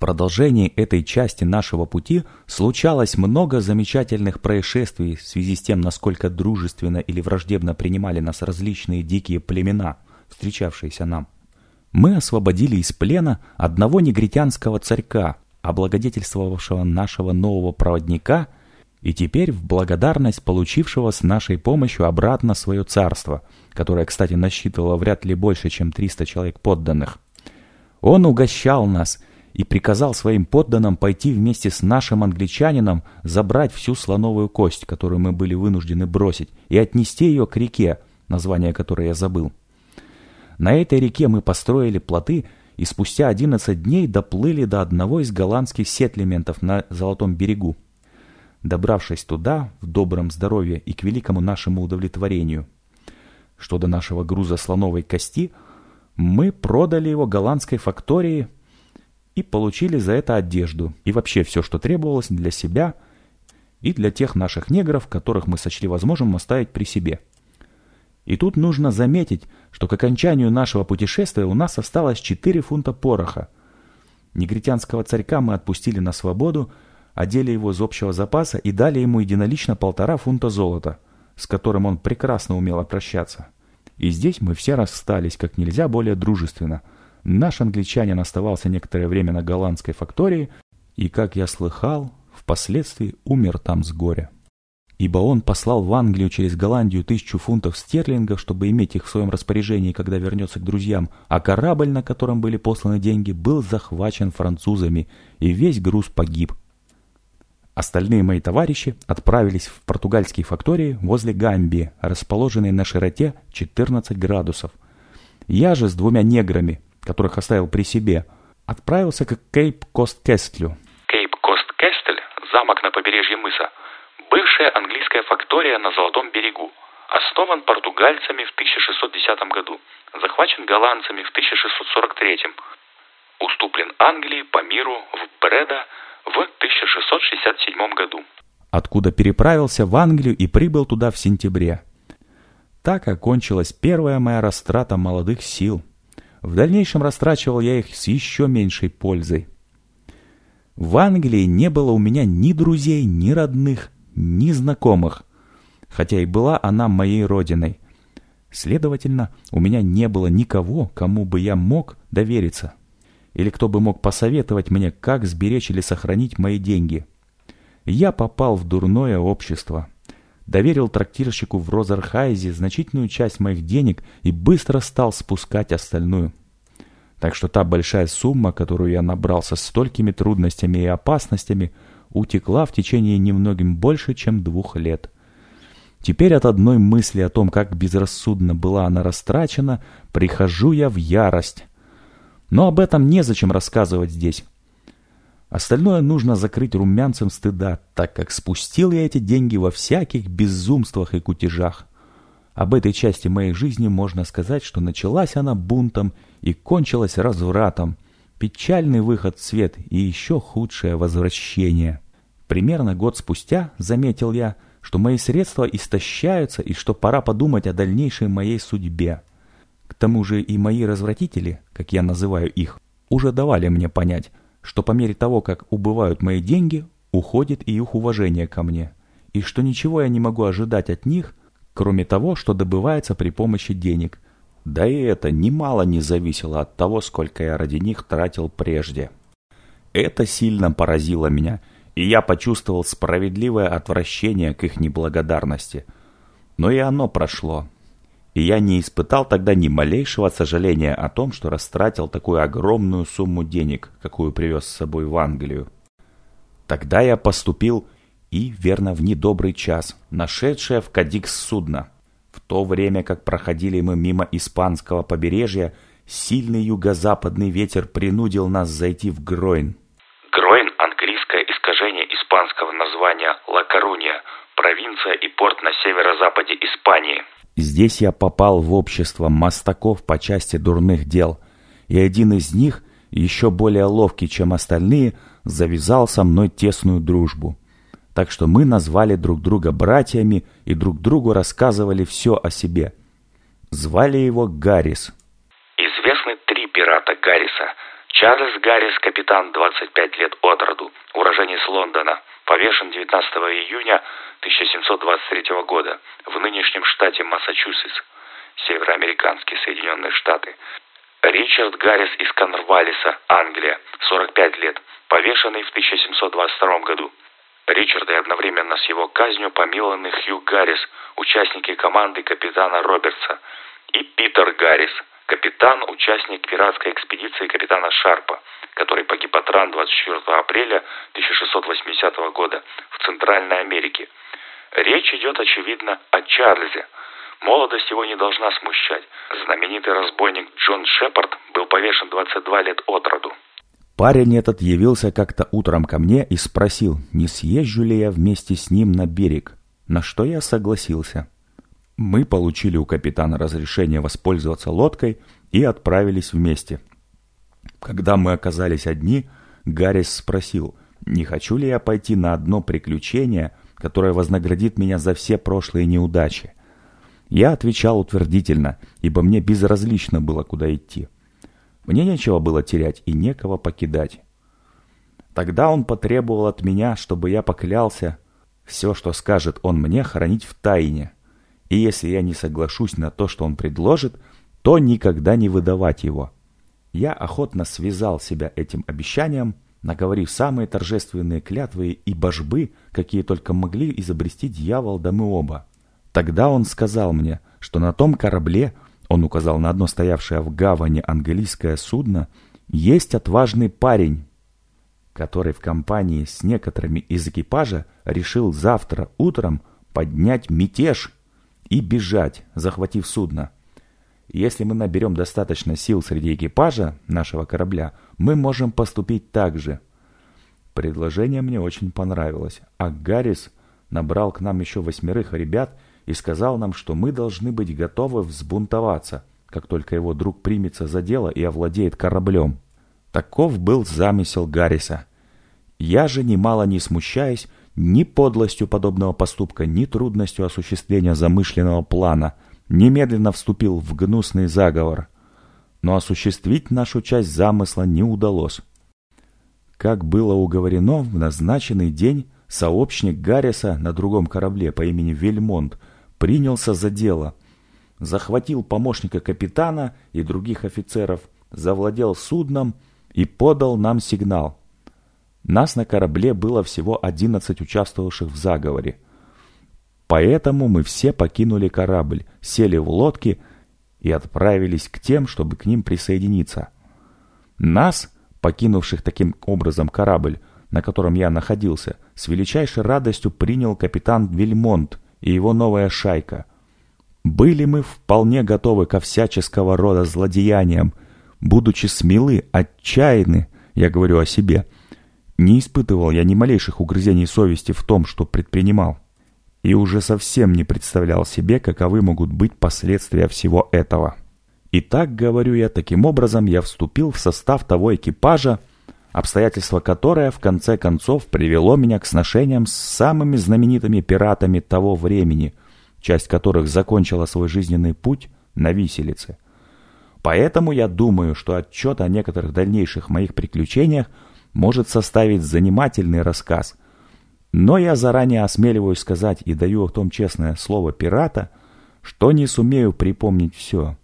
продолжении этой части нашего пути случалось много замечательных происшествий в связи с тем, насколько дружественно или враждебно принимали нас различные дикие племена, встречавшиеся нам. Мы освободили из плена одного негритянского царька, облагодетельствовавшего нашего нового проводника и теперь в благодарность получившего с нашей помощью обратно свое царство, которое, кстати, насчитывало вряд ли больше, чем 300 человек подданных. Он угощал нас и приказал своим подданным пойти вместе с нашим англичанином забрать всю слоновую кость, которую мы были вынуждены бросить, и отнести ее к реке, название которой я забыл. На этой реке мы построили плоты и спустя 11 дней доплыли до одного из голландских сетлементов на Золотом берегу. Добравшись туда, в добром здоровье и к великому нашему удовлетворению. Что до нашего груза слоновой кости, мы продали его голландской фактории и получили за это одежду и вообще все, что требовалось для себя и для тех наших негров, которых мы сочли возможным оставить при себе. И тут нужно заметить, что к окончанию нашего путешествия у нас осталось 4 фунта пороха. Негритянского царька мы отпустили на свободу, одели его из общего запаса и дали ему единолично полтора фунта золота, с которым он прекрасно умел обращаться. И здесь мы все расстались как нельзя более дружественно. Наш англичанин оставался некоторое время на голландской фактории и, как я слыхал, впоследствии умер там с горя ибо он послал в Англию через Голландию тысячу фунтов стерлингов, чтобы иметь их в своем распоряжении, когда вернется к друзьям, а корабль, на котором были посланы деньги, был захвачен французами, и весь груз погиб. Остальные мои товарищи отправились в португальские фактории возле Гамбии, расположенные на широте 14 градусов. Я же с двумя неграми, которых оставил при себе, отправился к Кейп-Кост-Кестлю. Кейп-Кост-Кестль – замок на побережье мыса – Бывшая английская фактория на Золотом берегу. Основан португальцами в 1610 году. Захвачен голландцами в 1643. Уступлен Англии по миру в Бреда в 1667 году. Откуда переправился в Англию и прибыл туда в сентябре. Так окончилась первая моя растрата молодых сил. В дальнейшем растрачивал я их с еще меньшей пользой. В Англии не было у меня ни друзей, ни родных, ни знакомых, хотя и была она моей родиной. Следовательно, у меня не было никого, кому бы я мог довериться, или кто бы мог посоветовать мне, как сберечь или сохранить мои деньги. Я попал в дурное общество. Доверил трактирщику в Розерхайзе значительную часть моих денег и быстро стал спускать остальную. Так что та большая сумма, которую я набрал со столькими трудностями и опасностями – утекла в течение немногим больше, чем двух лет. Теперь от одной мысли о том, как безрассудно была она растрачена, прихожу я в ярость. Но об этом незачем рассказывать здесь. Остальное нужно закрыть румянцем стыда, так как спустил я эти деньги во всяких безумствах и кутежах. Об этой части моей жизни можно сказать, что началась она бунтом и кончилась развратом – Печальный выход в свет и еще худшее возвращение. Примерно год спустя заметил я, что мои средства истощаются и что пора подумать о дальнейшей моей судьбе. К тому же и мои развратители, как я называю их, уже давали мне понять, что по мере того, как убывают мои деньги, уходит и их уважение ко мне, и что ничего я не могу ожидать от них, кроме того, что добывается при помощи денег – да и это немало не зависело от того, сколько я ради них тратил прежде. Это сильно поразило меня, и я почувствовал справедливое отвращение к их неблагодарности. Но и оно прошло. И я не испытал тогда ни малейшего сожаления о том, что растратил такую огромную сумму денег, какую привез с собой в Англию. Тогда я поступил и, верно, в недобрый час, нашедшее в Кадикс судно – в то время как проходили мы мимо испанского побережья, сильный юго-западный ветер принудил нас зайти в Гройн. Гройн – английское искажение испанского названия Ла Коруния, провинция и порт на северо-западе Испании. Здесь я попал в общество мастаков по части дурных дел, и один из них, еще более ловкий, чем остальные, завязал со мной тесную дружбу так что мы назвали друг друга братьями и друг другу рассказывали все о себе. Звали его Гаррис. Известны три пирата Гарриса. Чарльз Гаррис, капитан, 25 лет от роду, уроженец Лондона, повешен 19 июня 1723 года в нынешнем штате Массачусетс, североамериканские Соединенные Штаты. Ричард Гаррис из Конрвалиса, Англия, 45 лет, повешенный в 1722 году. Ричарда и одновременно с его казнью помилованы Хью Гаррис, участники команды капитана Робертса, и Питер Гаррис, капитан, участник пиратской экспедиции капитана Шарпа, который погиб от ран 24 апреля 1680 года в Центральной Америке. Речь идет, очевидно, о Чарльзе. Молодость его не должна смущать. Знаменитый разбойник Джон Шепард был повешен 22 лет от роду. Парень этот явился как-то утром ко мне и спросил, не съезжу ли я вместе с ним на берег, на что я согласился. Мы получили у капитана разрешение воспользоваться лодкой и отправились вместе. Когда мы оказались одни, Гаррис спросил, не хочу ли я пойти на одно приключение, которое вознаградит меня за все прошлые неудачи. Я отвечал утвердительно, ибо мне безразлично было, куда идти. Мне нечего было терять и некого покидать. Тогда он потребовал от меня, чтобы я поклялся все, что скажет он мне, хранить в тайне – и если я не соглашусь на то, что он предложит, то никогда не выдавать его. Я охотно связал себя этим обещанием, наговорив самые торжественные клятвы и божбы, какие только могли изобрести дьявол да мы оба. Тогда он сказал мне, что на том корабле, он указал на одно стоявшее в гавани английское судно, есть отважный парень, который в компании с некоторыми из экипажа решил завтра утром поднять мятеж и бежать, захватив судно. Если мы наберем достаточно сил среди экипажа нашего корабля, мы можем поступить так же. Предложение мне очень понравилось, а Гаррис набрал к нам еще восьмерых ребят и сказал нам, что мы должны быть готовы взбунтоваться, как только его друг примется за дело и овладеет кораблем. Таков был замысел Гарриса. Я же, немало не смущаясь, ни подлостью подобного поступка, ни трудностью осуществления замышленного плана немедленно вступил в гнусный заговор. Но осуществить нашу часть замысла не удалось. Как было уговорено, в назначенный день сообщник Гарриса на другом корабле по имени Вельмонт принялся за дело, захватил помощника капитана и других офицеров, завладел судном и подал нам сигнал. Нас на корабле было всего 11 участвовавших в заговоре. Поэтому мы все покинули корабль, сели в лодки и отправились к тем, чтобы к ним присоединиться. Нас, покинувших таким образом корабль, на котором я находился, с величайшей радостью принял капитан Вильмонт и его новая шайка. Были мы вполне готовы ко всяческого рода злодеяниям, будучи смелы, отчаянны, я говорю о себе – не испытывал я ни малейших угрызений совести в том, что предпринимал. И уже совсем не представлял себе, каковы могут быть последствия всего этого. Итак, говорю я, таким образом я вступил в состав того экипажа, обстоятельство которое в конце концов привело меня к сношениям с самыми знаменитыми пиратами того времени, часть которых закончила свой жизненный путь на виселице. Поэтому я думаю, что отчет о некоторых дальнейших моих приключениях может составить занимательный рассказ. Но я заранее осмеливаюсь сказать и даю о том честное слово пирата, что не сумею припомнить все.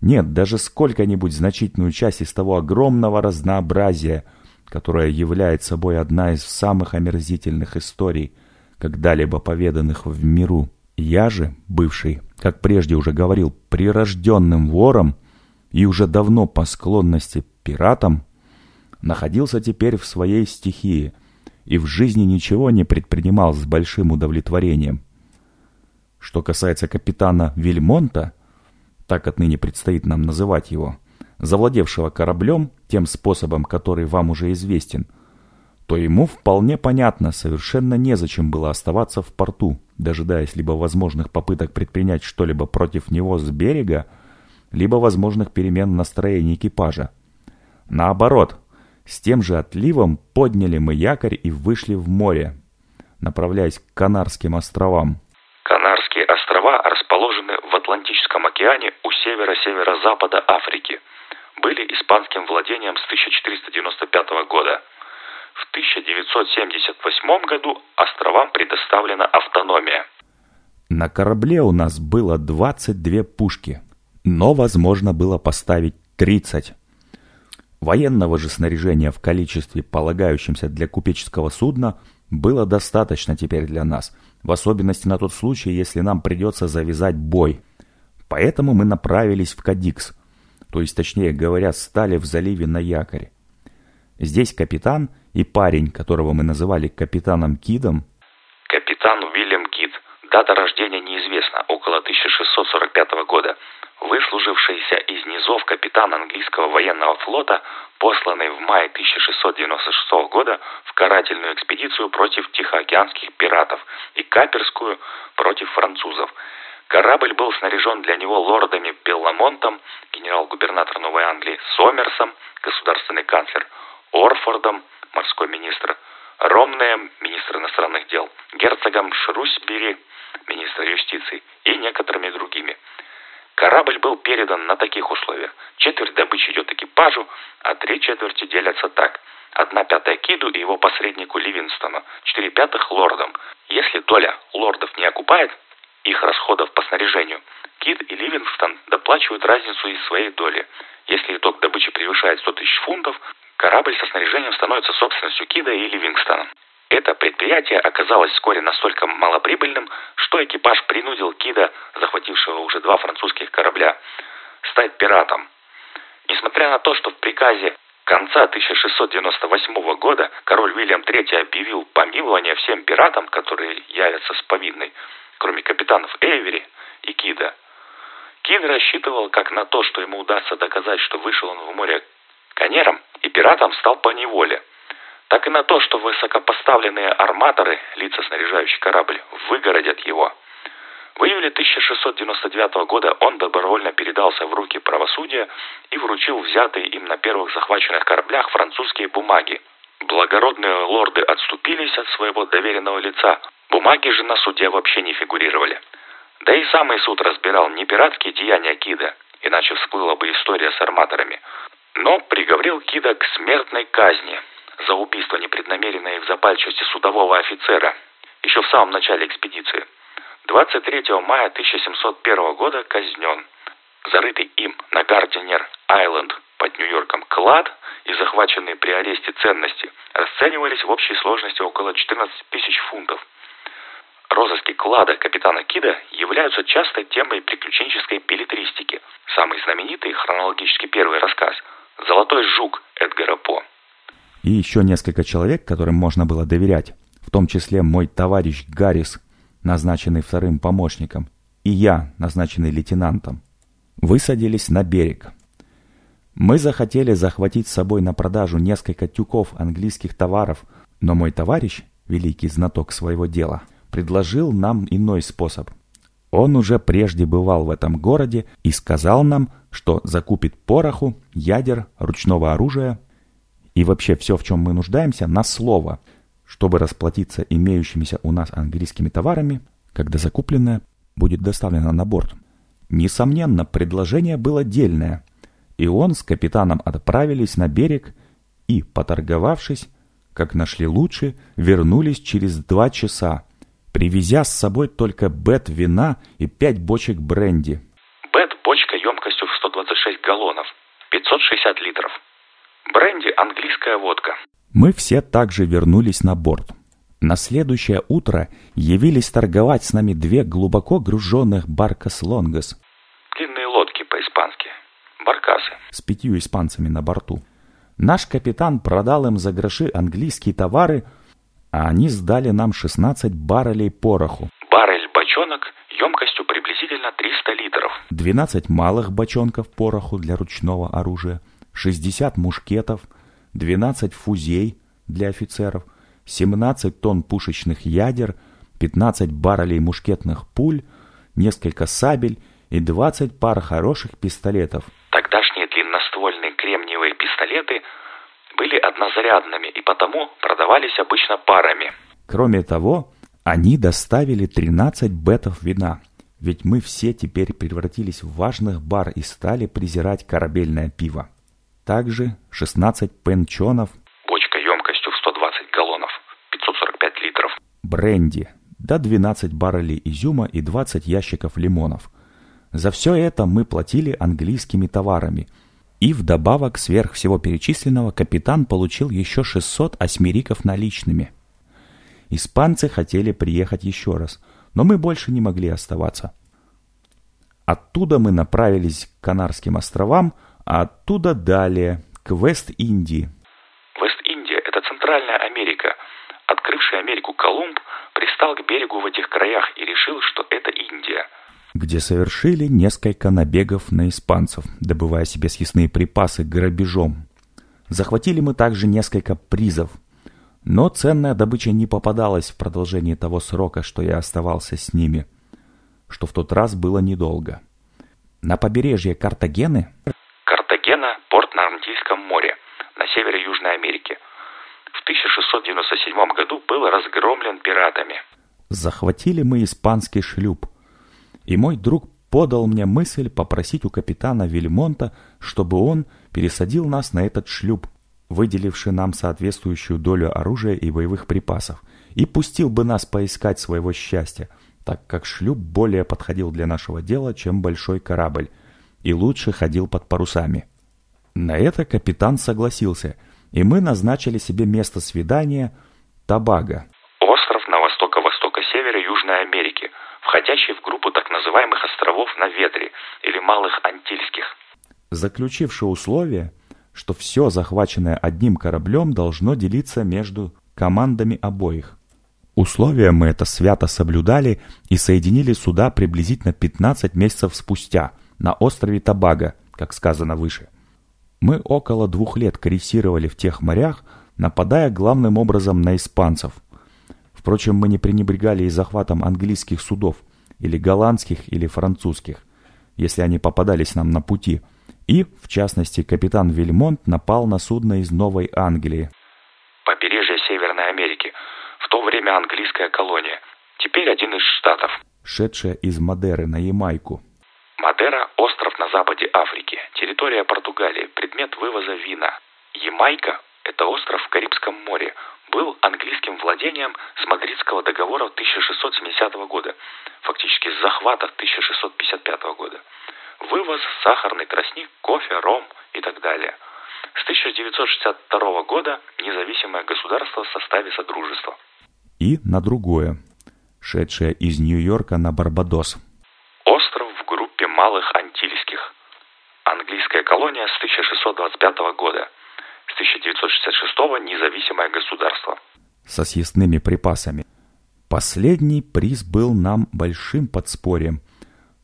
Нет, даже сколько-нибудь значительную часть из того огромного разнообразия, которое является собой одна из самых омерзительных историй, когда-либо поведанных в миру. Я же, бывший, как прежде уже говорил, прирожденным вором и уже давно по склонности пиратом, находился теперь в своей стихии и в жизни ничего не предпринимал с большим удовлетворением. Что касается капитана Вильмонта, так отныне предстоит нам называть его, завладевшего кораблем тем способом, который вам уже известен, то ему вполне понятно, совершенно незачем было оставаться в порту, дожидаясь либо возможных попыток предпринять что-либо против него с берега, либо возможных перемен настроения экипажа. Наоборот, с тем же отливом подняли мы якорь и вышли в море, направляясь к Канарским островам. Канарские острова расположены в Атлантическом океане у севера-северо-запада Африки. были испанским владением с 1495 года. В 1978 году островам предоставлена автономия. На корабле у нас было 22 пушки, но возможно было поставить 30. Военного же снаряжения в количестве, полагающемся для купеческого судна, было достаточно теперь для нас, в особенности на тот случай, если нам придется завязать бой. Поэтому мы направились в Кадикс, то есть, точнее говоря, стали в заливе на якоре. Здесь капитан и парень, которого мы называли капитаном Кидом. Капитан Уильям Кид. Дата рождения неизвестна, около 1645 года. Выслужившийся из низов капитан английского военного флота, посланный в мае 1696 года в карательную экспедицию против тихоокеанских пиратов и каперскую против французов. Корабль был снаряжен для него лордами Белламонтом, генерал-губернатор Новой Англии, Сомерсом, государственный канцлер, Орфордом, морской министр, Ромнеем, министр иностранных дел, герцогом Шрусбери, министр юстиции и некоторыми другими. Корабль был передан на таких условиях. Четверть добычи идет экипажу, а три четверти делятся так. Одна пятая Киду и его посреднику Ливинстону, четыре пятых лордам. Если доля лордов не окупает их расходов по снаряжению, Кид и Ливингстон доплачивают разницу из своей доли. Если итог добычи превышает 100 тысяч фунтов, Корабль со снаряжением становится собственностью Кида и Ливингстона. Это предприятие оказалось вскоре настолько малоприбыльным, что экипаж принудил Кида, захватившего уже два французских корабля, стать пиратом. Несмотря на то, что в приказе конца 1698 года король Уильям III объявил помилование всем пиратам, которые явятся с повинной, кроме капитанов Эйвери и Кида, Кид рассчитывал как на то, что ему удастся доказать, что вышел он в море конером и пиратом стал по неволе, так и на то, что высокопоставленные арматоры, лица снаряжающие корабль, выгородят его. В июле 1699 года он добровольно передался в руки правосудия и вручил взятые им на первых захваченных кораблях французские бумаги. Благородные лорды отступились от своего доверенного лица, бумаги же на суде вообще не фигурировали. Да и самый суд разбирал не пиратские деяния Кида, иначе всплыла бы история с арматорами, но приговорил Кида к смертной казни за убийство непреднамеренное в запальчивости судового офицера еще в самом начале экспедиции. 23 мая 1701 года казнен. Зарытый им на Гардинер-Айленд под Нью-Йорком клад и захваченные при аресте ценности расценивались в общей сложности около 14 тысяч фунтов. Розыски клада капитана Кида являются частой темой приключенческой билетристики. Самый знаменитый хронологически первый рассказ – Золотой жук Эдгара. И еще несколько человек, которым можно было доверять, в том числе мой товарищ Гаррис, назначенный вторым помощником, и я, назначенный лейтенантом, высадились на берег. Мы захотели захватить с собой на продажу несколько тюков английских товаров, но мой товарищ, великий знаток своего дела, предложил нам иной способ. Он уже прежде бывал в этом городе и сказал нам, что закупит пороху, ядер, ручного оружия и вообще все, в чем мы нуждаемся, на слово, чтобы расплатиться имеющимися у нас английскими товарами, когда закупленное будет доставлено на борт. Несомненно, предложение было дельное, и он с капитаном отправились на берег и, поторговавшись, как нашли лучше, вернулись через два часа, привезя с собой только бет вина и пять бочек бренди. Бет – бочка емкостью в 126 галлонов, 560 литров. Бренди – английская водка. Мы все также вернулись на борт. На следующее утро явились торговать с нами две глубоко груженных баркас лонгас. Длинные лодки по-испански. Баркасы. С пятью испанцами на борту. Наш капитан продал им за гроши английские товары – а они сдали нам 16 баррелей пороху. Баррель бочонок емкостью приблизительно 300 литров. 12 малых бочонков пороху для ручного оружия, 60 мушкетов, 12 фузей для офицеров, 17 тонн пушечных ядер, 15 баррелей мушкетных пуль, несколько сабель и 20 пар хороших пистолетов. Тогдашние длинноствольные кремниевые пистолеты – были однозарядными и потому продавались обычно парами. Кроме того, они доставили 13 бетов вина, ведь мы все теперь превратились в важных бар и стали презирать корабельное пиво. Также 16 пенчонов, бочка емкостью в 120 галлонов, 545 литров, бренди, до 12 баррелей изюма и 20 ящиков лимонов. За все это мы платили английскими товарами. И вдобавок сверх всего перечисленного капитан получил еще 600 осьмериков наличными. Испанцы хотели приехать еще раз, но мы больше не могли оставаться. Оттуда мы направились к Канарским островам, оттуда далее, к Вест-Индии. Вест-Индия – это Центральная Америка. Открывший Америку Колумб пристал к берегу в этих краях и решил, что это Индия. Где совершили несколько набегов на испанцев, добывая себе съестные припасы грабежом. Захватили мы также несколько призов. Но ценная добыча не попадалась в продолжении того срока, что я оставался с ними, что в тот раз было недолго. На побережье Картагены Антильском море, на севере Южной Америки. В 1697 году был разгромлен пиратами. захватили мы испанский шлюп. И мой друг подал мне мысль попросить у капитана Вильмонта, чтобы он пересадил нас на этот шлюп, выделивший нам соответствующую долю оружия и боевых припасов, и пустил бы нас поискать своего счастья, так как шлюп более подходил для нашего дела, чем большой корабль, и лучше ходил под парусами. На это капитан согласился, и мы назначили себе место свидания Табага. Остров на востоко-востоко-севере Южной Америки, входящий в группу так называемых островов на ветре или Малых Антильских. заключивши условие, что все захваченное одним кораблем должно делиться между командами обоих. Условия мы это свято соблюдали и соединили суда приблизительно 15 месяцев спустя на острове Табага, как сказано выше. Мы около двух лет крейсировали в тех морях, нападая главным образом на испанцев. Впрочем, мы не пренебрегали и захватом английских судов, или голландских, или французских, если они попадались нам на пути. И, в частности, капитан Вильмонт напал на судно из Новой Англии. Побережье Северной Америки, в то время английская колония, теперь один из штатов. шедшая из Мадеры на Ямайку. Мадера – остров на западе Африки, территория Португалии, предмет вывоза вина. Ямайка – это остров в Карибском море, был английским владением с Мадридского договора 1670 года, фактически с захвата 1655 года. Вывоз, сахарный тростник, кофе, ром и так далее. С 1962 года независимое государство в составе Содружества. И на другое, шедшее из Нью-Йорка на Барбадос. Малых Антильских. Английская колония с 1625 года. С 1966 независимое государство. со съестными припасами. Последний приз был нам большим подспорьем,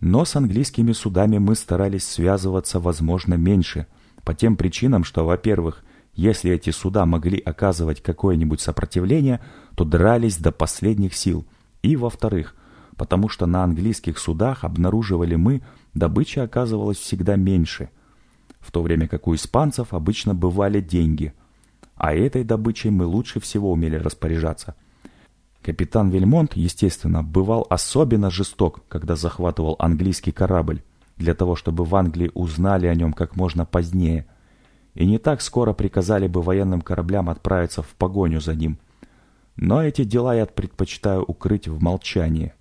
но с английскими судами мы старались связываться, возможно, меньше, по тем причинам, что, во-первых, если эти суда могли оказывать какое-нибудь сопротивление, то дрались до последних сил, и, во-вторых, потому что на английских судах обнаруживали мы, добыча оказывалась всегда меньше, в то время как у испанцев обычно бывали деньги, а этой добычей мы лучше всего умели распоряжаться. Капитан Вельмонт, естественно, бывал особенно жесток, когда захватывал английский корабль, для того, чтобы в Англии узнали о нем как можно позднее, и не так скоро приказали бы военным кораблям отправиться в погоню за ним. Но эти дела я предпочитаю укрыть в молчании.